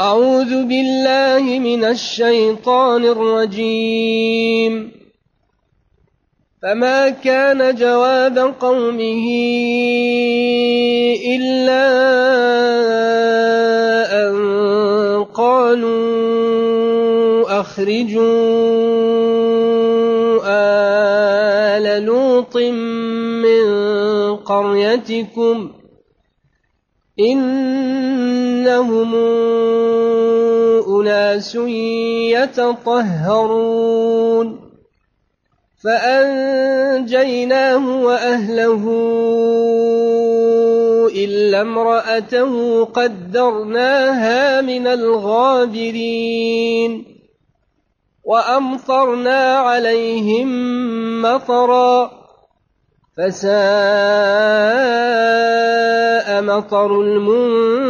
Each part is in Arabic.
أعوذ بالله من الشيطان الرجيم. فما كان جواب قومه إلا أن قالوا أخرجوا آل لوط من قريتكم إنهم أناس يتطهرون فأنجيناه وأهله إلا امرأته قدرناها من الغابرين وأمطرنا عليهم مطرا فساء مطر المنذرين.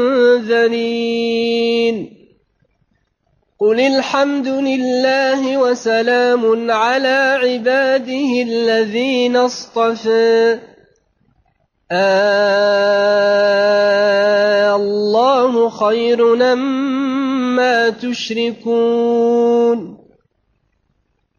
قل الحمد لله وسلام على عباده الذين اصطفى. آه الله خير مما تشركون.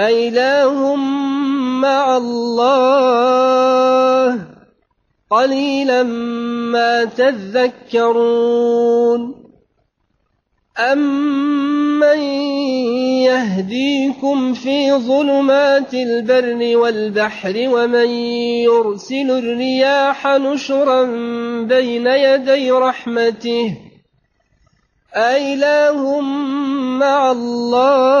أإله مع الله قليلا ما تذكرون أمن يهديكم في ظلمات البر والبحر ومن يرسل الرياح نشرا بين يدي رحمته أإله مع الله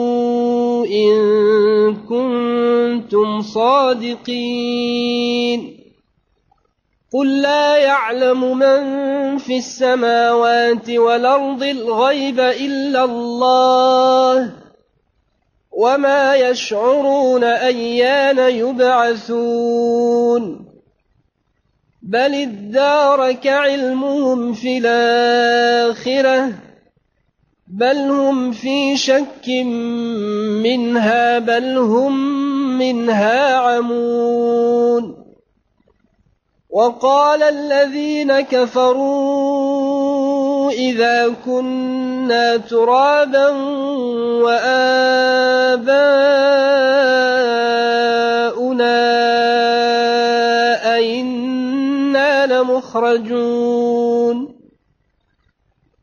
إن كنتم صادقين. قل لا يعلم من في السماوات والأرض الغيب إلا الله وما يشعرون أيان يبعثون. بل ادارك علمهم في الآخرة. بل هم في شك منها بل هم منها عمون وقال الذين كفروا إذا كنا ترابا وآباؤنا أئنا لمخرجون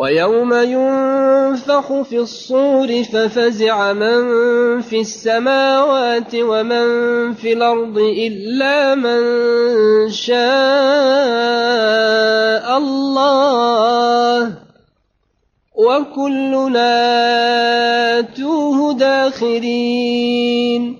ويوم ينفخ في الصور ففزع من في السماوات ومن في الأرض إلا من شاء الله. وكلنا آتوه داخرين.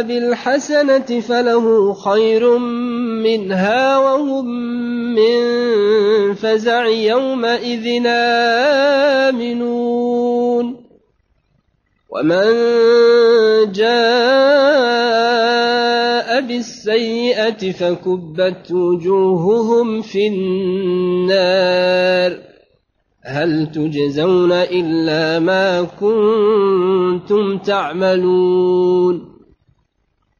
بالحسنة فله خير منها وهم من فزع يومئذ آمنون. ومن جاء بالسيئة فكبت وجوههم في النار. هل تجزون إلا ما كنتم تعملون؟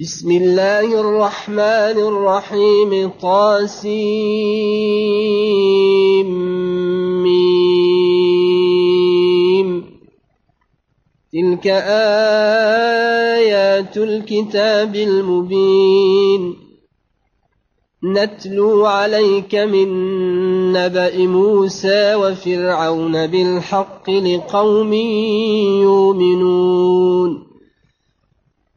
بسم الله الرحمن الرحيم. طاسيم. تلك آيات الكتاب المبين. نتلو عليك من نبأ موسى وفرعون بالحق لقوم يؤمنون.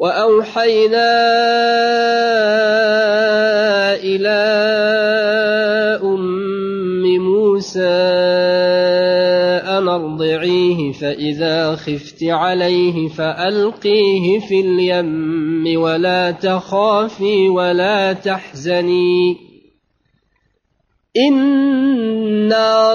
وأوحينا إلى أم موسى أن ارضعيه فإذا خفت عليه فألقيه في اليم ولا تخافي ولا تحزني. إنا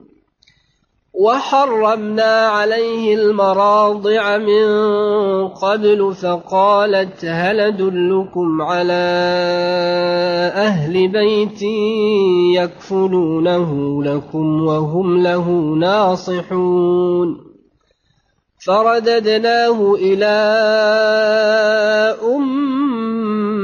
وحرمنا عليه المراضع من قبل فقالت هل أدلكم على أهل بيت يكفلونه لكم وهم له ناصحون فرددناه إلى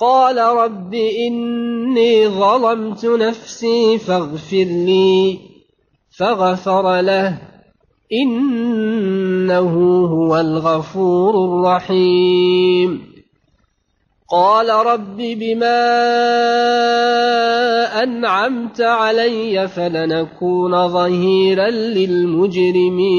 قال رب إني ظلمت نفسي فاغفر لي فغفر له إنه هو الغفور الرحيم. قال رب بما أنعمت علي فلنكون ظهيرا للمجرمين.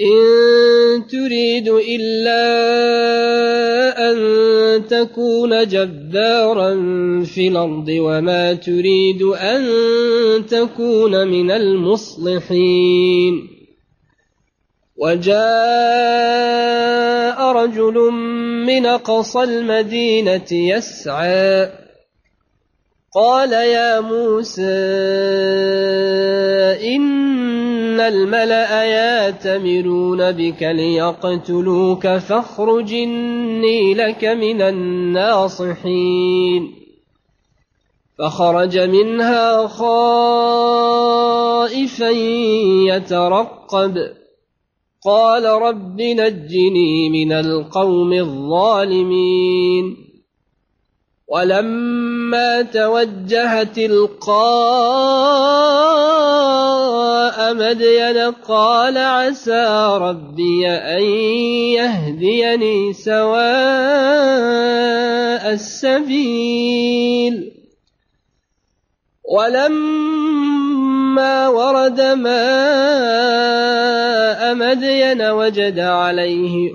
إن تريد إلا أن تكون جبارا في الأرض وما تريد أن تكون من المصلحين. وجاء رجل من قصى المدينة يسعى قال يا موسى إن الملأ ياتمرون بك ليقتلوك فاخرج إني لك من الناصحين فخرج منها خائفا يترقب قال رب نجني من القوم الظالمين ولما توجه تلقاء مدين قال عسى ربي أن يهديني سواء السبيل. ولما ورد ماء مدين وجد عليه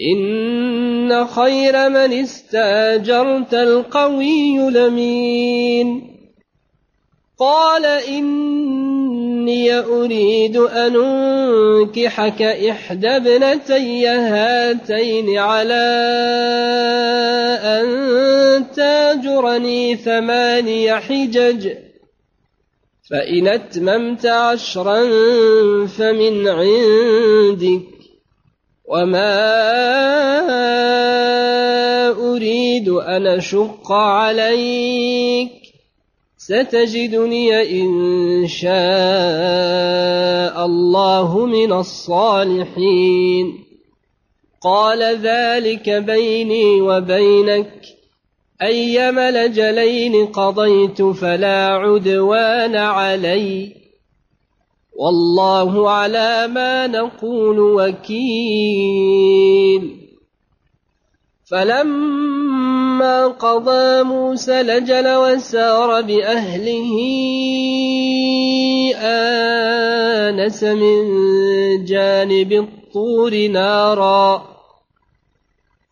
ان خير من استاجرت القوي لمين قال إني أريد أن أنكحك إحدى ابنتي هاتين على أن تاجرني ثماني حجج فإن أتممت عشرا فمن عندك وما أريد أن أشق عليك ستجدني إن شاء الله من الصالحين قال ذلك بيني وبينك أيما لجلين قضيت فلا عدوان علي والله على ما نقول وكيل. فلما قضى موسى لجل وسار بأهله آنس من جانب الطور نارا.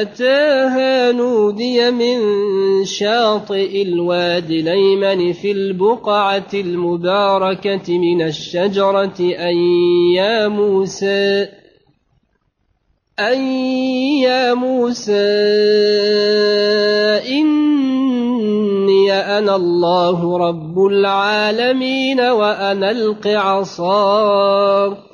أتاها نودي من شاطئ الواد الأيمن في البقعة المباركة من الشجرة أن يا موسى أن يا موسى إني أنا الله رب العالمين وأنا ألق عصاك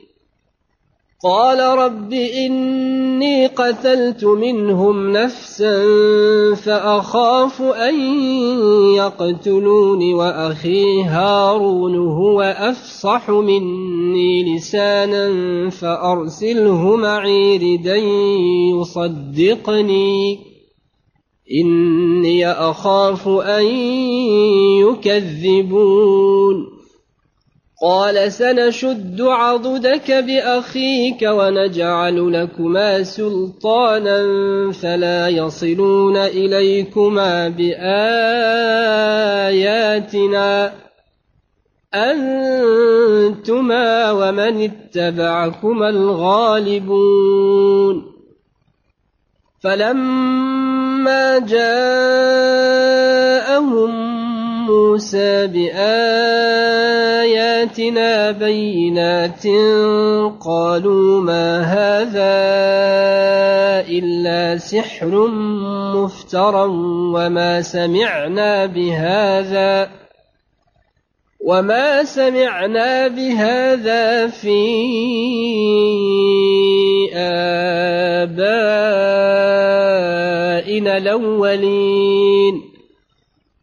قال رب إني قتلت منهم نفسا فأخاف أن يقتلون وأخي هارون هو أفصح مني لسانا فأرسله معي ردا يصدقني. إني أخاف أن يكذبون. قال سنشد عضدك بأخيك ونجعل لكما سلطانا فلا يصلون إليكما بآياتنا. أنتما ومن اتبعكما الغالبون. فلما جاءهم موسى بآياتنا بينات قالوا ما هذا إلا سحر مفترى وما سمعنا بهذا وما سمعنا بهذا في آبائنا الأولين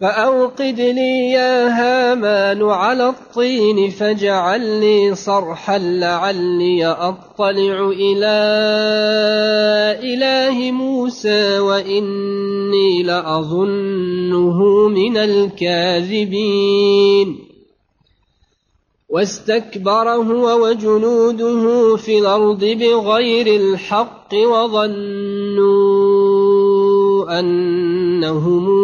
فأوقد لي يا هامان على الطين فاجعل لي صرحا لعلي أطلع إلى إله موسى وإني لأظنه من الكاذبين. واستكبر هو وجنوده في الأرض بغير الحق وظنوا أنهم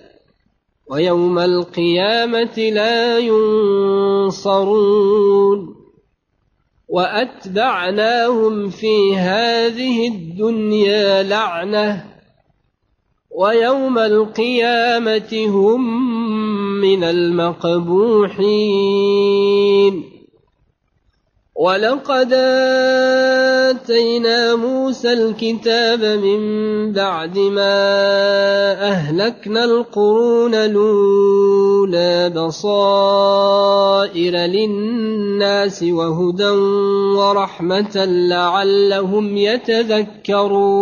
ويوم القيامة لا ينصرون وأتبعناهم في هذه الدنيا لعنة ويوم القيامة هم من المقبوحين ولقد آتينا موسى الكتاب من بعد ما أهلكنا القرون الأولى بصائر للناس وهدى ورحمة لعلهم يتذكرون.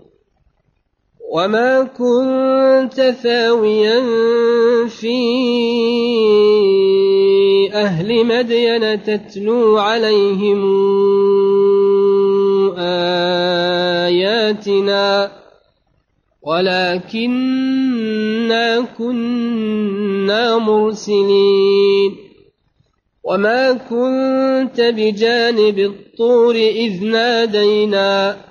وما كنت ثاويا في أهل مدين تتلو عليهم آياتنا ولكنا كنا مرسلين وما كنت بجانب الطور إذ نادينا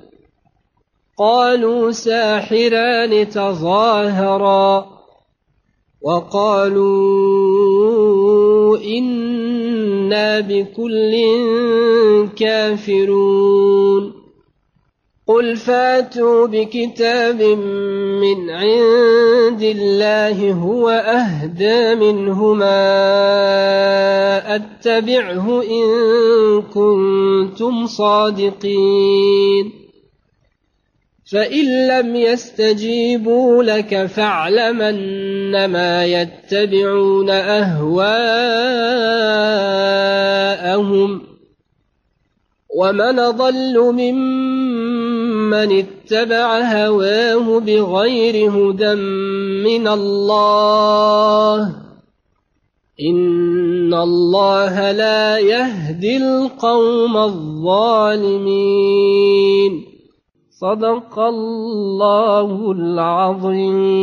قالوا ساحران تظاهرا وقالوا إنا بكل كافرون قل فاتوا بكتاب من عند الله هو أهدى منهما أتبعه إن كنتم صادقين فإن لم يستجيبوا لك فاعلم أنما يتبعون أهواءهم ومن ضل ممن اتبع هواه بغير هدى من الله إن الله لا يهدي القوم الظالمين صدق الله العظيم.